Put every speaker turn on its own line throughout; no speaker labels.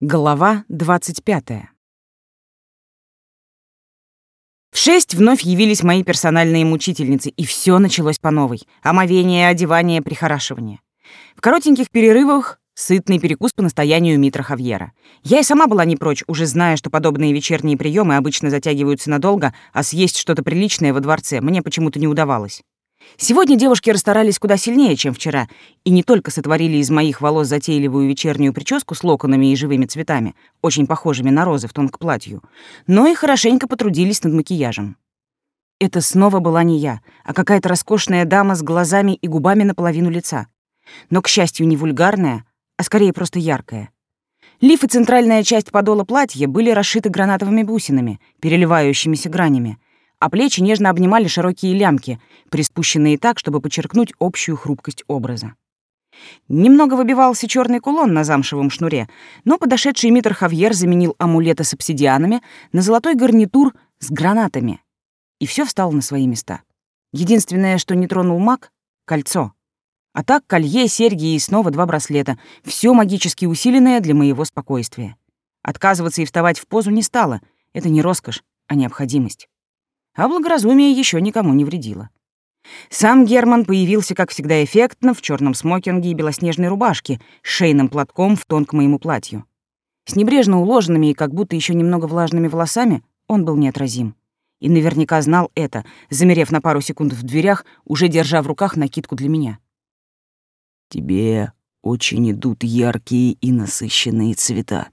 Глава 25. В шесть вновь явились мои персональные мучительницы, и все началось по новой. Омовение, одевание, прихорашивание. В коротеньких перерывах сытный перекус по настоянию Митра Хавьера. Я и сама была не прочь, уже зная, что подобные вечерние приемы обычно затягиваются надолго, а съесть что-то приличное во дворце мне почему-то не удавалось. Сегодня девушки расстарались куда сильнее, чем вчера, и не только сотворили из моих волос затейливую вечернюю прическу с локонами и живыми цветами, очень похожими на розы в тон к платью, но и хорошенько потрудились над макияжем. Это снова была не я, а какая-то роскошная дама с глазами и губами наполовину лица. Но, к счастью, не вульгарная, а скорее просто яркая. Лиф и центральная часть подола платья были расшиты гранатовыми бусинами, переливающимися гранями, а плечи нежно обнимали широкие лямки, приспущенные так, чтобы подчеркнуть общую хрупкость образа. Немного выбивался черный кулон на замшевом шнуре, но подошедший Митр Хавьер заменил амулеты с обсидианами на золотой гарнитур с гранатами. И все встало на свои места. Единственное, что не тронул маг — кольцо. А так колье, серьги и снова два браслета. Все магически усиленное для моего спокойствия. Отказываться и вставать в позу не стало. Это не роскошь, а необходимость а благоразумие еще никому не вредило. Сам Герман появился, как всегда, эффектно в черном смокинге и белоснежной рубашке с шейным платком в тон к моему платью. С небрежно уложенными и как будто еще немного влажными волосами он был неотразим. И наверняка знал это, замерев на пару секунд в дверях, уже держа в руках накидку для меня.
«Тебе очень идут яркие и насыщенные цвета».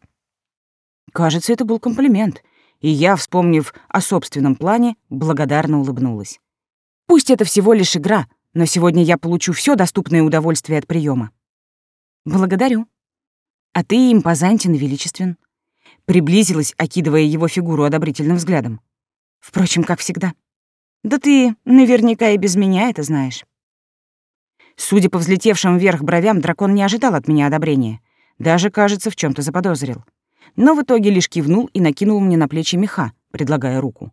Кажется, это был комплимент — и я, вспомнив о собственном плане, благодарно улыбнулась. Пусть это всего лишь игра, но сегодня я получу все доступное удовольствие от приема. Благодарю. А ты импозантен и величествен. Приблизилась, окидывая его фигуру одобрительным взглядом. Впрочем, как всегда. Да ты наверняка и без меня это знаешь. Судя по взлетевшим вверх бровям, дракон не ожидал от меня одобрения. Даже, кажется, в чем то заподозрил но в итоге лишь кивнул и накинул мне на плечи меха, предлагая руку.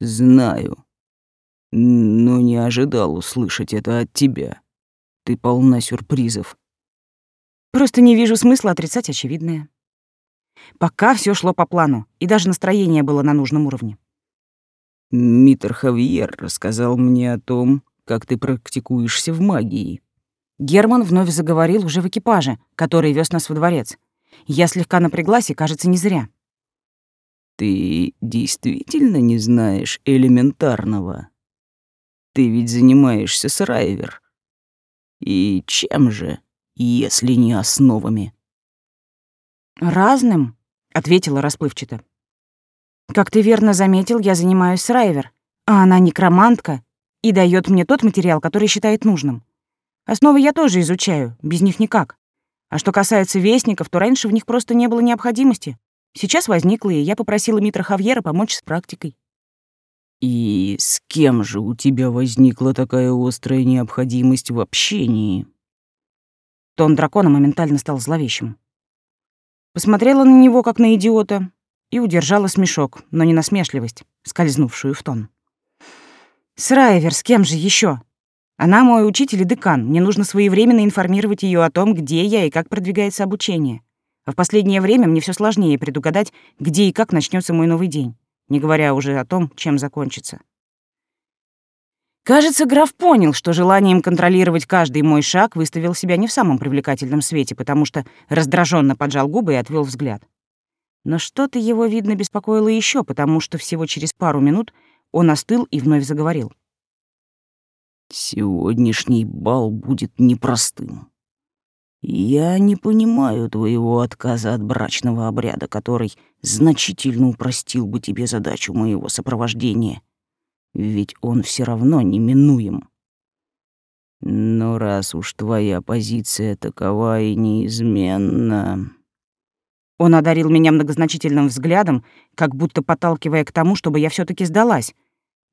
«Знаю, но не ожидал услышать это от тебя. Ты полна сюрпризов».
«Просто не вижу смысла отрицать очевидное». Пока все шло по плану, и даже настроение было на нужном уровне.
Митр Хавьер рассказал мне о том, как ты практикуешься в магии.
Герман вновь заговорил уже в экипаже, который вез нас во дворец. Я слегка напряглась и, кажется, не зря.
«Ты действительно не знаешь элементарного? Ты ведь занимаешься с Райвер. И чем же, если не основами?»
«Разным», — ответила расплывчато. «Как ты верно заметил, я занимаюсь с Райвер, а она некромантка и дает мне тот материал, который считает нужным. Основы я тоже изучаю, без них никак. А что касается вестников, то раньше в них просто не было необходимости. Сейчас возникла, и я попросила Митра Хавьера помочь с практикой.
«И с кем же у тебя возникла такая острая необходимость в общении?»
Тон дракона моментально стал зловещим. Посмотрела на него, как на идиота, и удержала смешок, но не насмешливость, скользнувшую в тон. «Срайвер, с кем же еще? Она мой учитель и декан. Мне нужно своевременно информировать ее о том, где я и как продвигается обучение. А в последнее время мне все сложнее предугадать, где и как начнется мой новый день, не говоря уже о том, чем закончится. Кажется, граф понял, что желанием контролировать каждый мой шаг выставил себя не в самом привлекательном свете, потому что раздраженно поджал губы и отвел взгляд. Но что-то его, видно, беспокоило еще, потому что всего через пару минут он остыл и вновь заговорил.
Сегодняшний бал будет непростым. Я не понимаю твоего отказа от брачного обряда, который значительно упростил бы тебе задачу моего сопровождения. Ведь он все равно неминуем. Но раз уж твоя позиция такова и неизменна...
Он одарил меня многозначительным взглядом, как будто подталкивая к тому, чтобы я все таки сдалась,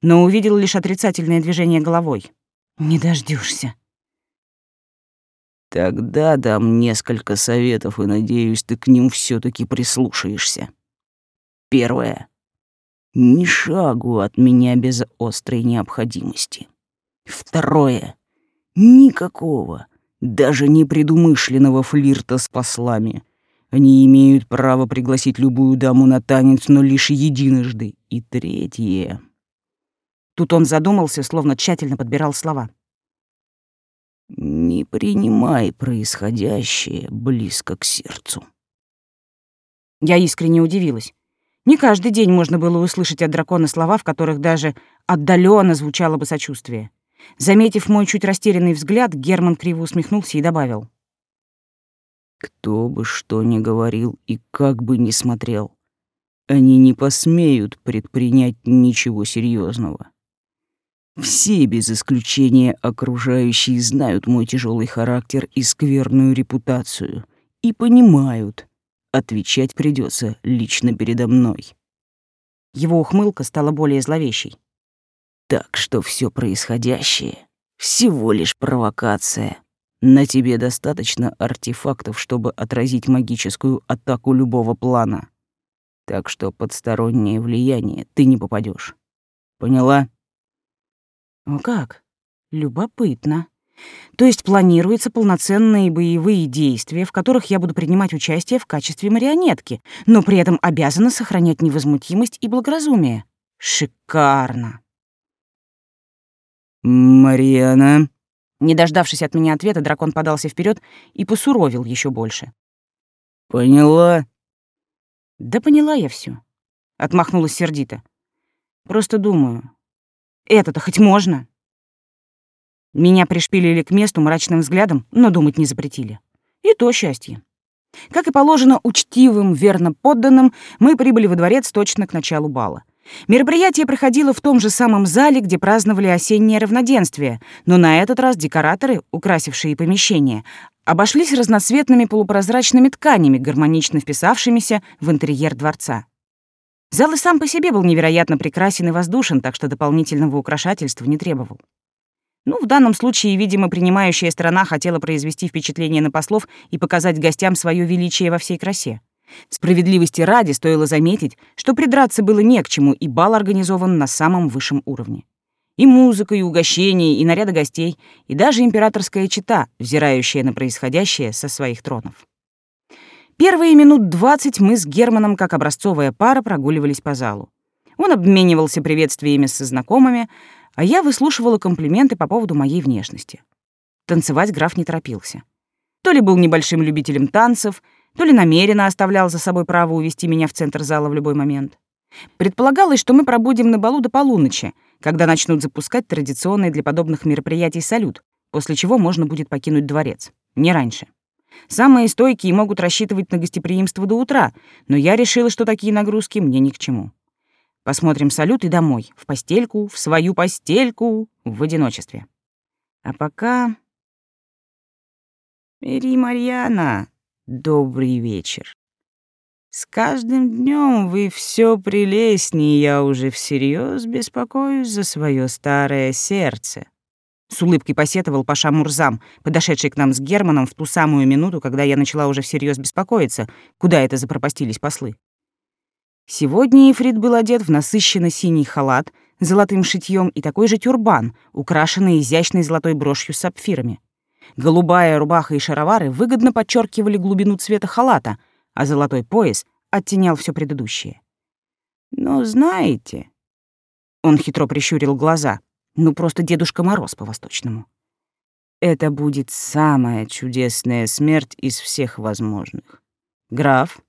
но увидел лишь отрицательное движение головой. Не дождешься.
Тогда дам несколько советов, и надеюсь, ты к ним все таки прислушаешься. Первое. Ни шагу от меня без острой необходимости. Второе. Никакого, даже непредумышленного флирта с послами. Они имеют право пригласить любую даму на танец, но лишь единожды. И третье.
Тут он задумался, словно тщательно подбирал слова.
Не принимай происходящее близко к сердцу.
Я искренне удивилась. Не каждый день можно было услышать от дракона слова, в которых даже отдаленно звучало бы сочувствие. Заметив мой чуть растерянный взгляд, Герман криво усмехнулся и добавил.
Кто бы что ни говорил и как бы ни смотрел, они не посмеют предпринять ничего серьезного. Все без исключения окружающие знают мой тяжелый характер и скверную репутацию и понимают, отвечать придется лично передо мной.
Его ухмылка стала более зловещей.
Так что все происходящее всего лишь провокация. На тебе достаточно артефактов, чтобы отразить магическую атаку любого плана. Так что под стороннее влияние ты не попадешь. Поняла?
О как? Любопытно. То есть планируются полноценные боевые действия, в которых я буду принимать участие в качестве марионетки, но при этом обязана сохранять невозмутимость и благоразумие. Шикарно.
«Марьяна»,
не дождавшись от меня ответа, дракон подался вперед и посуровил еще больше.
«Поняла?»
«Да поняла я все. отмахнулась сердито. «Просто думаю, это-то хоть можно?» Меня пришпилили к месту мрачным взглядом, но думать не запретили. И то счастье. Как и положено учтивым, верно подданным, мы прибыли во дворец точно к началу бала. Мероприятие проходило в том же самом зале, где праздновали осеннее равноденствие, но на этот раз декораторы, украсившие помещение, обошлись разноцветными полупрозрачными тканями, гармонично вписавшимися в интерьер дворца. Зал и сам по себе был невероятно прекрасен и воздушен, так что дополнительного украшательства не требовал. Ну, в данном случае, видимо, принимающая страна хотела произвести впечатление на послов и показать гостям свое величие во всей красе. Справедливости ради стоило заметить, что придраться было не к чему, и бал организован на самом высшем уровне. И музыка, и угощения, и наряды гостей, и даже императорская чета, взирающая на происходящее со своих тронов. Первые минут двадцать мы с Германом, как образцовая пара, прогуливались по залу. Он обменивался приветствиями со знакомыми, а я выслушивала комплименты по поводу моей внешности. Танцевать граф не торопился. То ли был небольшим любителем танцев, то ли намеренно оставлял за собой право увести меня в центр зала в любой момент. Предполагалось, что мы пробудем на балу до полуночи, когда начнут запускать традиционный для подобных мероприятий салют, после чего можно будет покинуть дворец. Не раньше. Самые стойкие могут рассчитывать на гостеприимство до утра, но я решила, что такие нагрузки мне ни к чему. Посмотрим салют и домой, в постельку, в свою постельку, в одиночестве. А пока... Мери Марьяна, добрый вечер. С каждым днем вы все прелестнее, я уже всерьез беспокоюсь за свое старое сердце. С улыбкой посетовал Паша Мурзам, подошедший к нам с Германом в ту самую минуту, когда я начала уже всерьез беспокоиться, куда это запропастились послы. Сегодня Ефрит был одет в насыщенно синий халат с золотым шитьем и такой же тюрбан, украшенный изящной золотой брошью с сапфирами. Голубая рубаха и шаровары выгодно подчеркивали глубину цвета халата, а золотой пояс оттенял все предыдущее. «Но знаете...» Он хитро прищурил глаза. Ну, просто Дедушка Мороз по-восточному. «Это будет самая чудесная смерть из всех возможных. Граф,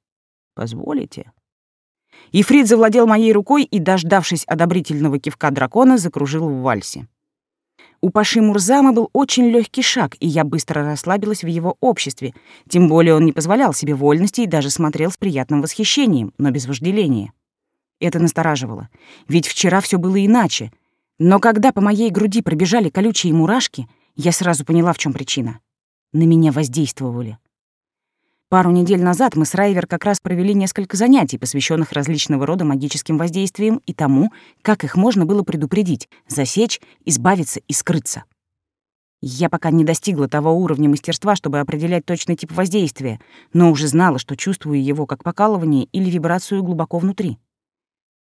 позволите?» Ифрит завладел моей рукой и, дождавшись одобрительного кивка дракона, закружил в вальсе. У Паши Мурзама был очень легкий шаг, и я быстро расслабилась в его обществе, тем более он не позволял себе вольности и даже смотрел с приятным восхищением, но без вожделения. Это настораживало, ведь вчера все было иначе. Но когда по моей груди пробежали колючие мурашки, я сразу поняла, в чем причина. На меня воздействовали. Пару недель назад мы с Райвер как раз провели несколько занятий, посвященных различного рода магическим воздействиям и тому, как их можно было предупредить, засечь, избавиться и скрыться. Я пока не достигла того уровня мастерства, чтобы определять точный тип воздействия, но уже знала, что чувствую его как покалывание или вибрацию глубоко внутри.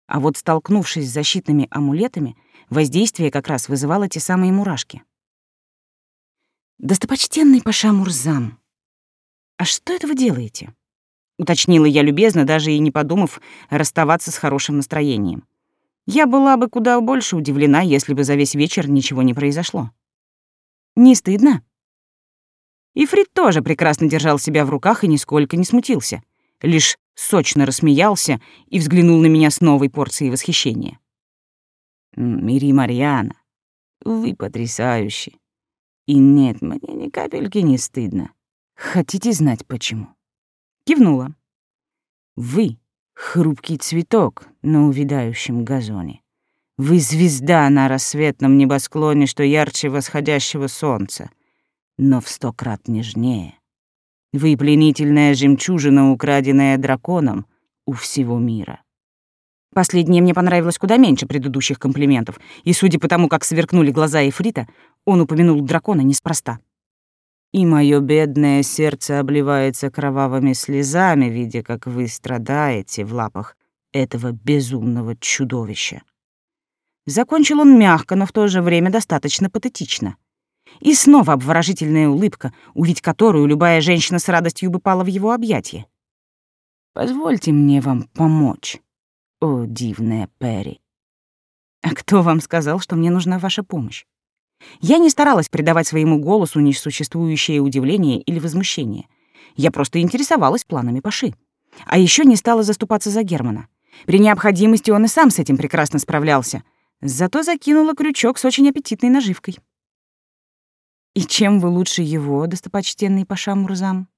А вот столкнувшись с защитными амулетами, воздействие как раз вызывало те самые мурашки. «Достопочтенный Паша Мурзам», «А что это вы делаете?» Уточнила я любезно, даже и не подумав расставаться с хорошим настроением. Я была бы куда больше удивлена, если бы за весь вечер ничего не произошло. Не стыдно? И Фрид тоже прекрасно держал себя в руках и нисколько не смутился. Лишь сочно рассмеялся и взглянул на меня с новой порцией восхищения.
«Мири Марьяна, вы потрясающие. И нет, мне ни капельки не стыдно. Хотите знать, почему?»
Кивнула.
«Вы — хрупкий цветок на увядающем газоне. Вы — звезда на рассветном небосклоне, что ярче восходящего солнца, но в сто крат нежнее. Вы — пленительная жемчужина, украденная драконом у всего мира.
Последнее мне понравилось куда меньше предыдущих комплиментов, и, судя по тому, как сверкнули глаза Эфрита, он упомянул дракона неспроста.
И мое бедное сердце обливается кровавыми слезами, видя, как вы страдаете в лапах этого безумного чудовища.
Закончил он мягко, но в то же время достаточно патетично. И снова обворожительная улыбка, увидеть которую любая женщина с радостью бы пала в его объятия.
«Позвольте мне вам помочь». О, дивная Перри.
А кто вам сказал, что мне нужна ваша помощь? Я не старалась придавать своему голосу несуществующее удивление или возмущение. Я просто интересовалась планами Паши. А еще не стала заступаться за Германа. При необходимости он и сам с этим прекрасно справлялся. Зато закинула крючок с очень аппетитной наживкой. «И чем вы лучше его, достопочтенный Паша Мурзам?»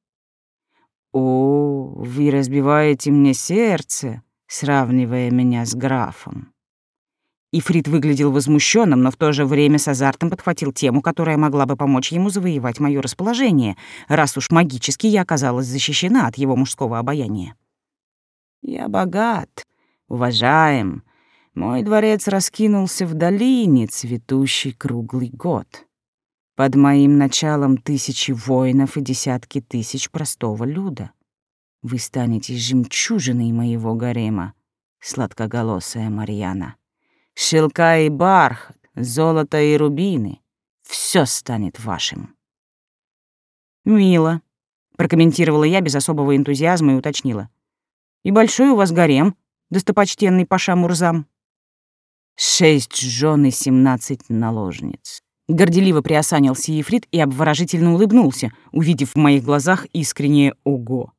«О, вы разбиваете мне сердце», сравнивая меня с графом.
Ифрит выглядел возмущенным, но в то же время с азартом подхватил тему, которая могла бы помочь ему завоевать мое расположение, раз уж магически я оказалась защищена от его мужского обаяния.
«Я богат, уважаем. Мой дворец раскинулся в долине, цветущий круглый год. Под моим началом тысячи воинов и десятки тысяч простого люда. Вы станете жемчужиной моего гарема, сладкоголосая Марьяна. Шелка и бархат, золото и рубины — все станет вашим.
«Мило», — прокомментировала я без особого энтузиазма и уточнила. «И большой у вас гарем, достопочтенный Паша Мурзам?»
«Шесть жен и семнадцать наложниц».
Горделиво приосанился Ефрит и обворожительно улыбнулся, увидев в моих глазах искреннее «Ого!».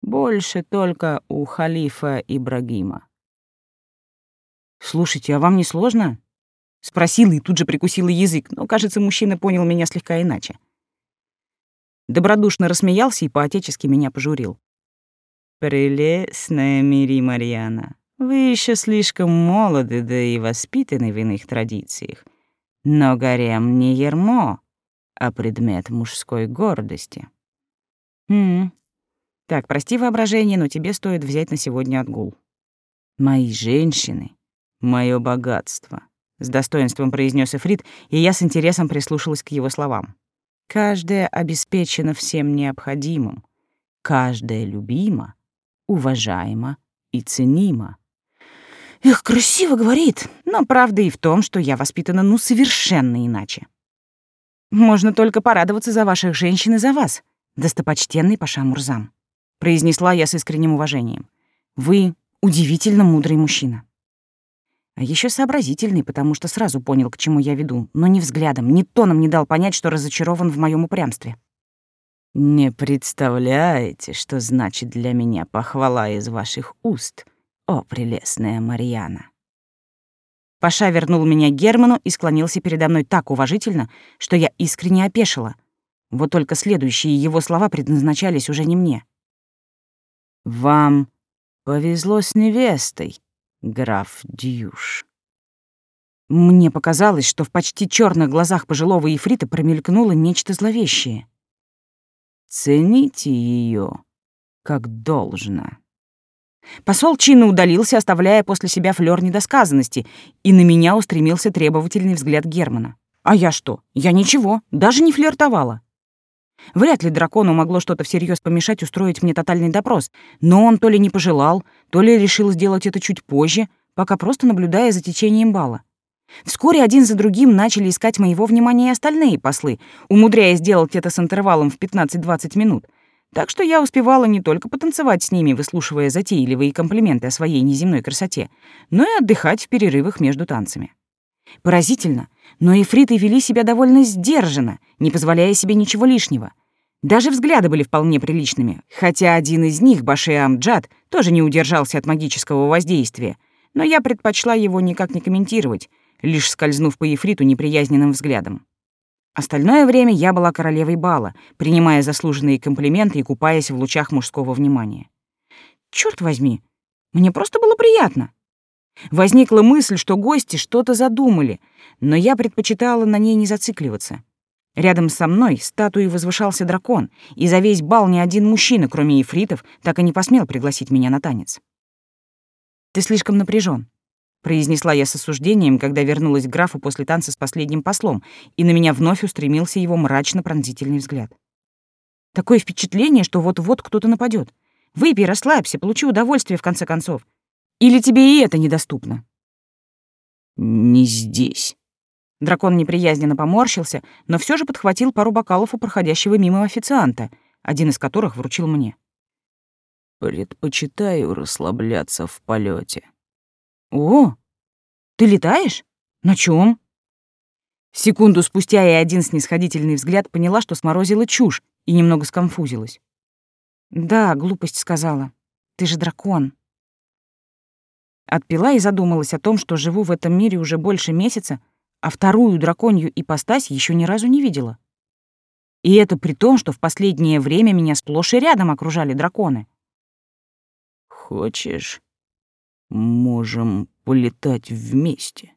Больше только у халифа Ибрагима.
«Слушайте, а вам не сложно?» Спросила и тут же прикусила язык, но, кажется, мужчина понял меня слегка иначе. Добродушно рассмеялся и поотечески меня пожурил.
«Прелестная Мири Марьяна, вы еще слишком молоды, да и воспитаны в иных традициях. Но гарем не ермо, а предмет мужской гордости».
«Хм, так, прости воображение, но тебе стоит взять на сегодня отгул.
Мои женщины — мое богатство, — с достоинством произнес Эфрит, и я с интересом прислушалась к его словам. Каждая обеспечена всем необходимым, каждая любима, уважаема и ценима.
Эх, красиво говорит, но правда и в том, что я воспитана ну совершенно иначе. Можно только порадоваться за ваших женщин и за вас, достопочтенный Паша Мурзам произнесла я с искренним уважением. Вы удивительно мудрый мужчина. А еще сообразительный, потому что сразу понял, к чему я веду, но ни взглядом, ни тоном не дал понять, что разочарован в моем упрямстве.
«Не представляете, что значит для меня похвала из ваших уст, о прелестная Марьяна!»
Паша вернул меня Герману и склонился передо мной так уважительно, что я искренне опешила. Вот только следующие его слова предназначались уже не мне.
Вам повезло с невестой, граф Дьюш.
Мне показалось, что в почти черных глазах пожилого ефрита промелькнуло нечто зловещее.
Цените ее как должно.
Посол чинно удалился, оставляя после себя флёр недосказанности, и на меня устремился требовательный взгляд Германа. А я что? Я ничего, даже не флиртовала. Вряд ли дракону могло что-то всерьез помешать устроить мне тотальный допрос, но он то ли не пожелал, то ли решил сделать это чуть позже, пока просто наблюдая за течением бала. Вскоре один за другим начали искать моего внимания и остальные послы, умудряясь сделать это с интервалом в 15-20 минут. Так что я успевала не только потанцевать с ними, выслушивая затейливые комплименты о своей неземной красоте, но и отдыхать в перерывах между танцами. Поразительно, но эфриты вели себя довольно сдержанно, не позволяя себе ничего лишнего. Даже взгляды были вполне приличными, хотя один из них, Баши Амджад, тоже не удержался от магического воздействия, но я предпочла его никак не комментировать, лишь скользнув по эфриту неприязненным взглядом. Остальное время я была королевой бала, принимая заслуженные комплименты и купаясь в лучах мужского внимания. Черт возьми, мне просто было приятно. Возникла мысль, что гости что-то задумали, но я предпочитала на ней не зацикливаться. Рядом со мной статуей возвышался дракон, и за весь бал ни один мужчина, кроме ефритов, так и не посмел пригласить меня на танец. «Ты слишком напряжен, произнесла я с осуждением, когда вернулась к графу после танца с последним послом, и на меня вновь устремился его мрачно-пронзительный взгляд. «Такое впечатление, что вот-вот кто-то нападет. Выпей, расслабься, получи удовольствие в конце концов. Или тебе и это недоступно?»
«Не здесь».
Дракон неприязненно поморщился, но все же подхватил пару бокалов у проходящего мимо официанта, один из которых вручил мне.
«Предпочитаю расслабляться в полете.
«О, ты летаешь? На чем? Секунду спустя я один снисходительный взгляд поняла, что сморозила чушь и немного сконфузилась. «Да, глупость сказала. Ты же дракон». Отпила и задумалась о том, что живу в этом мире уже больше месяца, а вторую драконью ипостась еще ни разу не видела. И это при том, что в последнее время меня сплошь и рядом окружали драконы.
«Хочешь, можем полетать вместе?»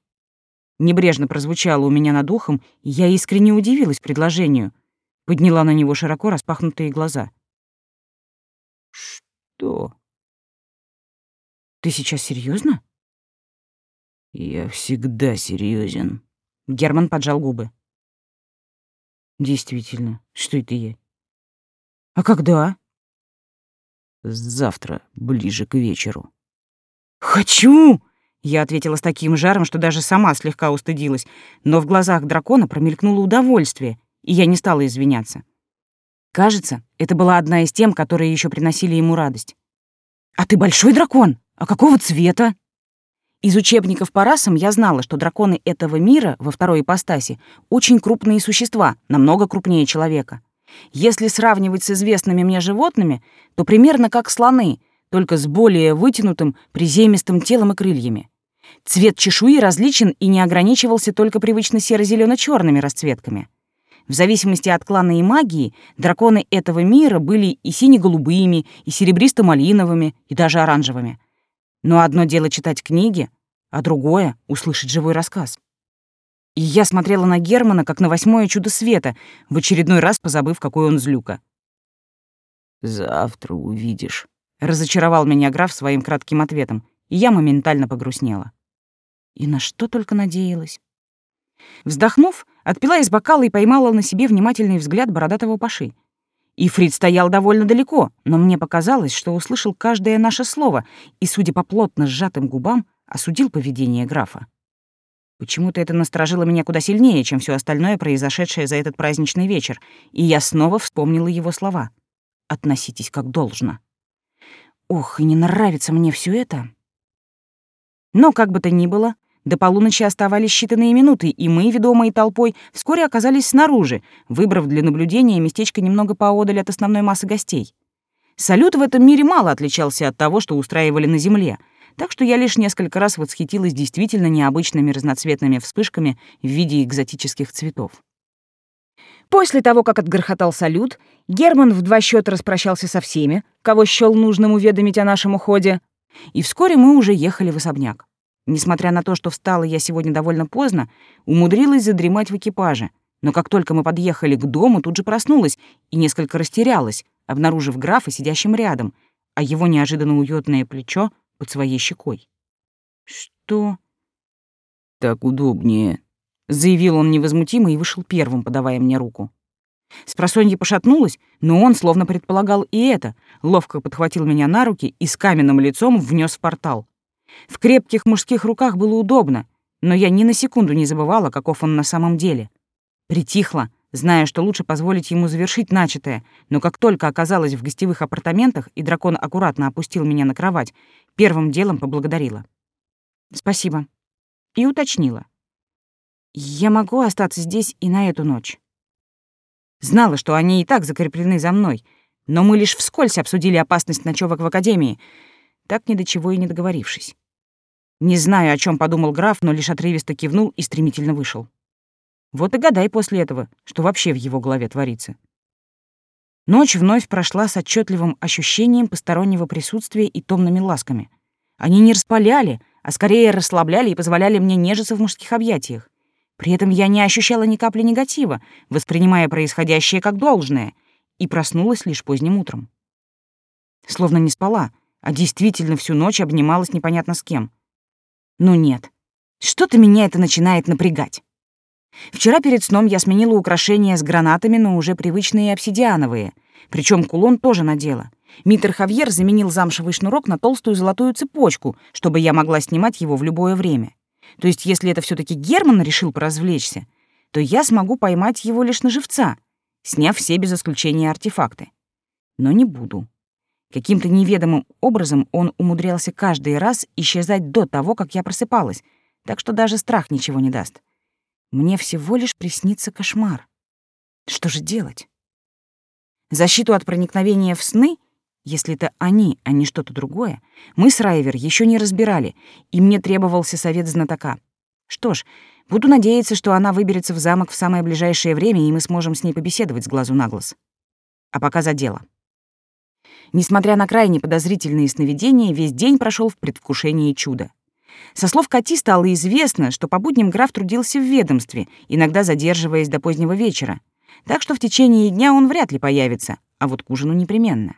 Небрежно прозвучало у меня над ухом, и я искренне удивилась предложению. Подняла на него широко распахнутые глаза.
«Что?»
Ты сейчас серьезно?
Я всегда серьезен.
Герман поджал губы. Действительно, что это я? А когда?
Завтра, ближе к вечеру.
Хочу! Я ответила с таким жаром, что даже сама слегка устыдилась, но в глазах дракона промелькнуло удовольствие, и я не стала извиняться. Кажется, это была одна из тем, которые еще приносили ему радость. «А ты большой дракон?» А какого цвета? Из учебников по расам я знала, что драконы этого мира во второй ипостаси очень крупные существа, намного крупнее человека. Если сравнивать с известными мне животными, то примерно как слоны, только с более вытянутым, приземистым телом и крыльями. Цвет чешуи различен и не ограничивался только привычно серо зелено черными расцветками. В зависимости от клана и магии, драконы этого мира были и сине-голубыми, и серебристо-малиновыми, и даже оранжевыми. Но одно дело читать книги, а другое — услышать живой рассказ. И я смотрела на Германа, как на восьмое чудо света, в очередной раз позабыв, какой он злюка.
«Завтра увидишь», —
разочаровал меня граф своим кратким ответом, и я моментально погрустнела. И на что только надеялась. Вздохнув, отпила из бокала и поймала на себе внимательный взгляд бородатого паши. Ифрит стоял довольно далеко, но мне показалось, что услышал каждое наше слово и, судя по плотно сжатым губам, осудил поведение графа. Почему-то это насторожило меня куда сильнее, чем все остальное, произошедшее за этот праздничный вечер, и я снова вспомнила его слова. «Относитесь как должно». Ох, и не нравится мне все это. Но, как бы то ни было, до полуночи оставались считанные минуты, и мы, ведомые толпой, вскоре оказались снаружи, выбрав для наблюдения местечко немного поодаль от основной массы гостей. Салют в этом мире мало отличался от того, что устраивали на Земле, так что я лишь несколько раз восхитилась действительно необычными разноцветными вспышками в виде экзотических цветов. После того, как отгрохотал салют, Герман в два счета распрощался со всеми, кого счёл нужным уведомить о нашем уходе, и вскоре мы уже ехали в особняк. Несмотря на то, что встала я сегодня довольно поздно, умудрилась задремать в экипаже, но как только мы подъехали к дому, тут же проснулась и несколько растерялась, обнаружив графа сидящим рядом, а его неожиданно уютное плечо под своей щекой. «Что?»
«Так удобнее», — заявил он невозмутимо и вышел первым, подавая мне руку.
Спросонья пошатнулась, но он, словно предполагал и это, ловко подхватил меня на руки и с каменным лицом внес в портал. В крепких мужских руках было удобно, но я ни на секунду не забывала, каков он на самом деле. Притихла, зная, что лучше позволить ему завершить начатое, но как только оказалась в гостевых апартаментах и дракон аккуратно опустил меня на кровать, первым делом поблагодарила. «Спасибо». И уточнила. «Я могу остаться здесь и на эту ночь?» Знала, что они и так закреплены за мной, но мы лишь вскользь обсудили опасность ночевок в академии, так ни до чего и не договорившись. Не знаю, о чем подумал граф, но лишь отрывисто кивнул и стремительно вышел. Вот и гадай после этого, что вообще в его голове творится. Ночь вновь прошла с отчетливым ощущением постороннего присутствия и томными ласками. Они не распаляли, а скорее расслабляли и позволяли мне нежиться в мужских объятиях. При этом я не ощущала ни капли негатива, воспринимая происходящее как должное, и проснулась лишь поздним утром. Словно не спала, а действительно всю ночь обнималась непонятно с кем. Ну нет, что-то меня это начинает напрягать. Вчера перед сном я сменила украшения с гранатами на уже привычные обсидиановые. Причем кулон тоже надела. Митер Хавьер заменил замшевый шнурок на толстую золотую цепочку, чтобы я могла снимать его в любое время. То есть, если это все таки Герман решил поразвлечься, то я смогу поймать его лишь на живца, сняв все без исключения артефакты. Но не буду. Каким-то неведомым образом он умудрялся каждый раз исчезать до того, как я просыпалась, так что даже страх ничего не даст. Мне всего лишь приснится кошмар. Что же делать? Защиту от проникновения в сны, если это они, а не что-то другое, мы с Райвер еще не разбирали, и мне требовался совет знатока. Что ж, буду надеяться, что она выберется в замок в самое ближайшее время, и мы сможем с ней побеседовать с глазу на глаз. А пока за дело. Несмотря на крайне подозрительные сновидения, весь день прошел в предвкушении чуда. Со слов Кати стало известно, что по будням граф трудился в ведомстве, иногда задерживаясь до позднего вечера. Так что в течение дня он вряд ли появится, а вот к ужину непременно.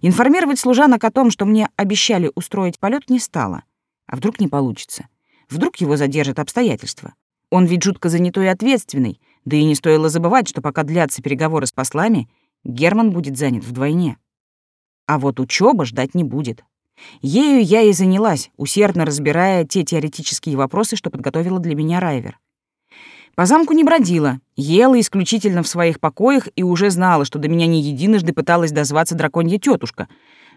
Информировать служанок о том, что мне обещали устроить полет, не стало. А вдруг не получится? Вдруг его задержат обстоятельства? Он ведь жутко занятой и ответственный, да и не стоило забывать, что пока длятся переговоры с послами, Герман будет занят вдвойне. А вот учеба ждать не будет. Ею я и занялась, усердно разбирая те теоретические вопросы, что подготовила для меня Райвер. По замку не бродила, ела исключительно в своих покоях и уже знала, что до меня не единожды пыталась дозваться драконья тетушка.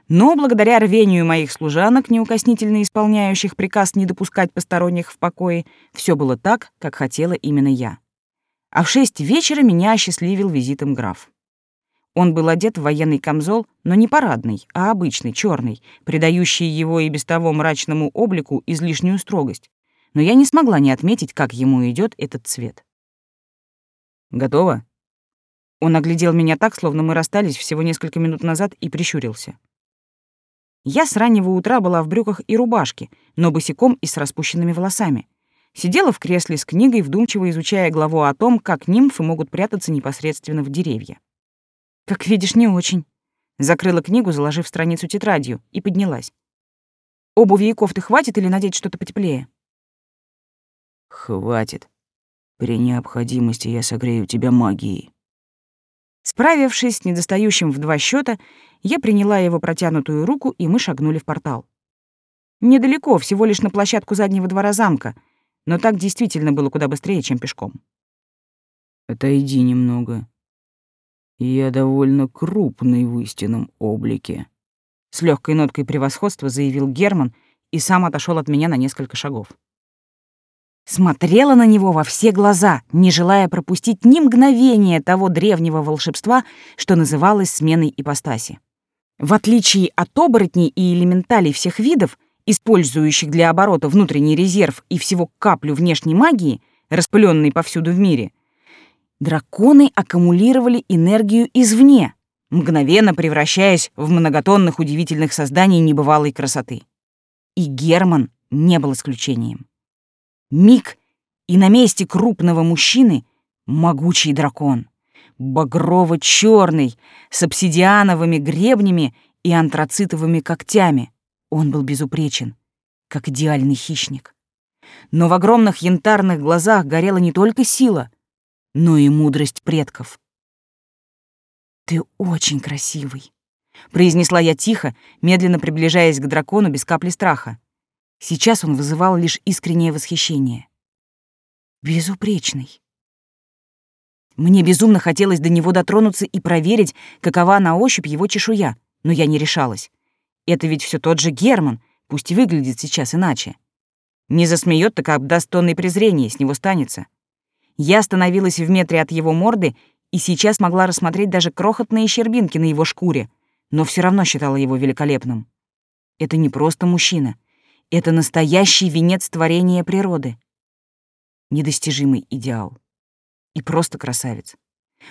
Но благодаря рвению моих служанок, неукоснительно исполняющих приказ не допускать посторонних в покое, все было так, как хотела именно я. А в шесть вечера меня осчастливил визитом граф. Он был одет в военный камзол, но не парадный, а обычный, черный, придающий его и без того мрачному облику излишнюю строгость. Но я не смогла не отметить, как ему идет этот цвет. «Готово?» Он оглядел меня так, словно мы расстались всего несколько минут назад, и прищурился. Я с раннего утра была в брюках и рубашке, но босиком и с распущенными волосами. Сидела в кресле с книгой, вдумчиво изучая главу о том, как нимфы могут прятаться непосредственно в деревья. Как видишь, не очень. Закрыла книгу, заложив страницу тетрадью, и поднялась. Обуви и кофты хватит или надеть что-то потеплее?
Хватит. При необходимости я согрею тебя магией.
Справившись с недостающим в два счета, я приняла его протянутую руку, и мы шагнули в портал. Недалеко, всего лишь на площадку заднего двора замка, но так действительно было куда быстрее, чем пешком.
Отойди немного. Я довольно крупный в истинном облике.
С легкой ноткой превосходства заявил Герман и сам отошел от меня на несколько шагов. Смотрела на него во все глаза, не желая пропустить ни мгновения того древнего волшебства, что называлось сменой ипостаси. В отличие от оборотней и элементалей всех видов, использующих для оборота внутренний резерв и всего каплю внешней магии, распыленной повсюду в мире, Драконы аккумулировали энергию извне, мгновенно превращаясь в многотонных удивительных созданий небывалой красоты. И Герман не был исключением. Миг, и на месте крупного мужчины могучий дракон, багрово черный с обсидиановыми гребнями и антрацитовыми когтями. Он был безупречен, как идеальный хищник. Но в огромных янтарных глазах горела не только сила, но и мудрость предков. «Ты очень красивый», — произнесла я тихо, медленно приближаясь к дракону без капли страха. Сейчас он вызывал лишь искреннее восхищение. «Безупречный». Мне безумно хотелось до него дотронуться и проверить, какова на ощупь его чешуя, но я не решалась. Это ведь все тот же Герман, пусть и выглядит сейчас иначе. Не засмеет, так обдаст тонны презрения, с него станется. Я остановилась в метре от его морды и сейчас могла рассмотреть даже крохотные щербинки на его шкуре, но все равно считала его великолепным. Это не просто мужчина. Это настоящий венец творения природы. Недостижимый идеал. И просто красавец.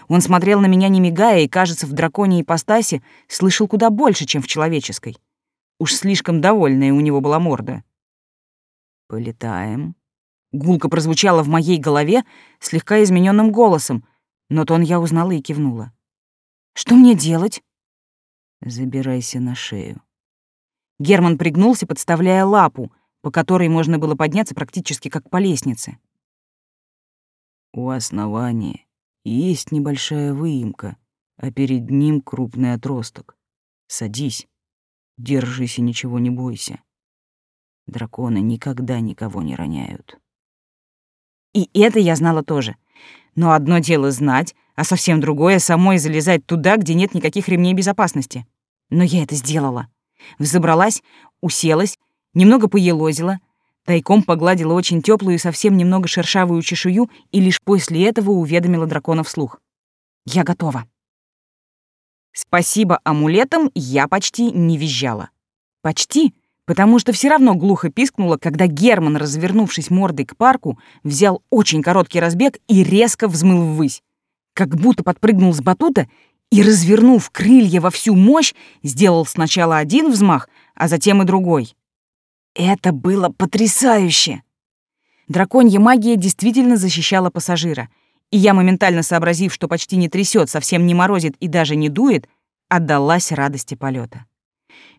Он смотрел на меня не мигая и, кажется, в драконьей ипостаси слышал куда больше, чем в человеческой. Уж слишком довольная у него была морда. «Полетаем». Гулка прозвучала в моей голове слегка измененным голосом, но тон я узнала и кивнула. «Что мне делать?» «Забирайся на шею». Герман пригнулся, подставляя лапу, по которой можно было подняться практически как по лестнице. У основания есть небольшая выемка, а перед ним крупный отросток. Садись, держись и ничего не бойся. Драконы никогда никого не роняют. И это я знала тоже. Но одно дело знать, а совсем другое — самой залезать туда, где нет никаких ремней безопасности. Но я это сделала. Взобралась, уселась, немного поелозила, тайком погладила очень теплую и совсем немного шершавую чешую и лишь после этого уведомила дракона вслух. «Я готова». Спасибо амулетам я почти не визжала. Почти, потому что все равно глухо пискнула, когда Герман, развернувшись мордой к парку, взял очень короткий разбег и резко взмыл ввысь. Как будто подпрыгнул с батута и, развернув крылья во всю мощь, сделал сначала один взмах, а затем и другой. Это было потрясающе! Драконья магия действительно защищала пассажира, и я, моментально сообразив, что почти не трясет, совсем не морозит и даже не дует, отдалась радости полета.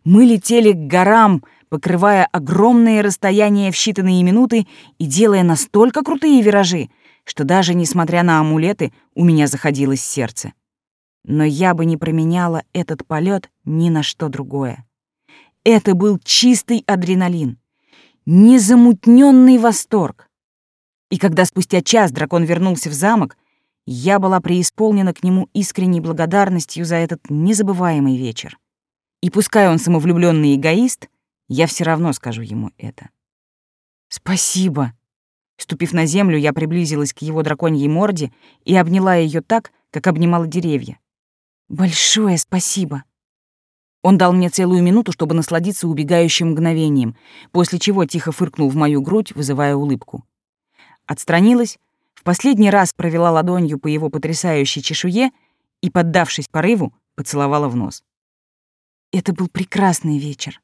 Мы летели к горам, покрывая огромные расстояния в считанные минуты и делая настолько крутые виражи, что даже несмотря на амулеты, у меня заходилось сердце но я бы не променяла этот полет ни на что другое. Это был чистый адреналин, незамутненный восторг. И когда спустя час дракон вернулся в замок, я была преисполнена к нему искренней благодарностью за этот незабываемый вечер. И пускай он самовлюбленный эгоист, я все равно скажу ему это. «Спасибо!» Ступив на землю, я приблизилась к его драконьей морде и обняла ее так, как обнимала деревья. Большое спасибо. Он дал мне целую минуту, чтобы насладиться убегающим мгновением, после чего тихо фыркнул в мою грудь, вызывая улыбку. Отстранилась, в последний раз провела ладонью по его потрясающей чешуе и, поддавшись порыву, поцеловала в нос. Это был прекрасный вечер.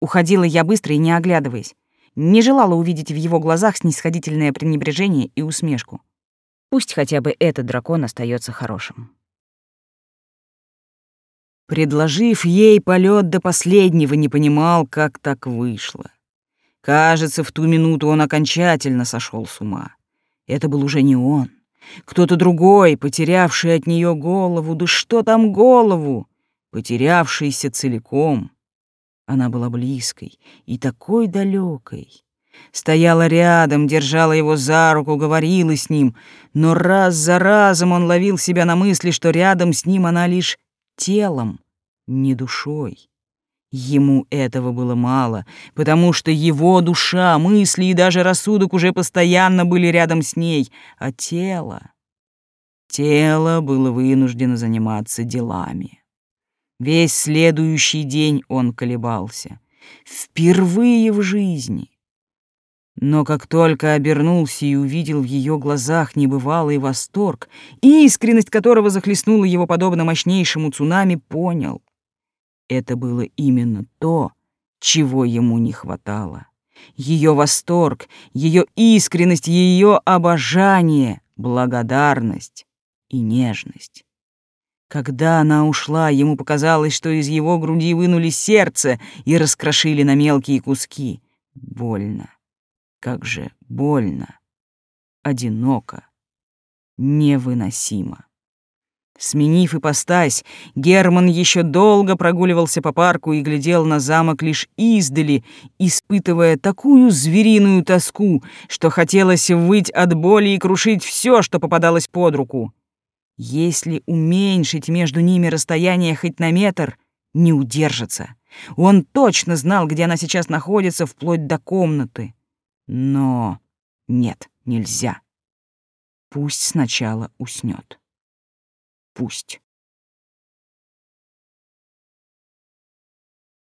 Уходила я быстро и не оглядываясь. Не желала увидеть в его глазах снисходительное пренебрежение и усмешку. Пусть хотя бы этот дракон остается хорошим. Предложив ей полет до последнего, не понимал, как так вышло. Кажется, в ту минуту он окончательно сошел с ума. Это был уже не он. Кто-то другой, потерявший от нее голову, да что там голову, потерявшийся целиком. Она была близкой и такой далекой. Стояла рядом, держала его за руку, говорила с ним, но раз за разом он ловил себя на мысли, что рядом с ним она лишь телом, не душой. Ему этого было мало, потому что его душа, мысли и даже рассудок уже постоянно были рядом с ней, а тело... Тело было вынуждено заниматься делами. Весь следующий день он колебался. Впервые в жизни. Но как только обернулся и увидел в ее глазах небывалый восторг, искренность которого захлестнула его подобно мощнейшему цунами, понял. Это было именно то, чего ему не хватало. Ее восторг, ее искренность, ее обожание, благодарность и нежность. Когда она ушла, ему показалось, что из его груди вынули сердце и раскрошили на мелкие куски. Больно. Как же больно, одиноко, невыносимо. Сменив ипостась, Герман еще долго прогуливался по парку и глядел на замок лишь издали, испытывая такую звериную тоску, что хотелось выть от боли и крушить все, что попадалось под руку. Если уменьшить между ними расстояние хоть на метр, не удержится. Он точно знал, где она сейчас находится, вплоть до комнаты. Но нет, нельзя. Пусть сначала уснет. Пусть.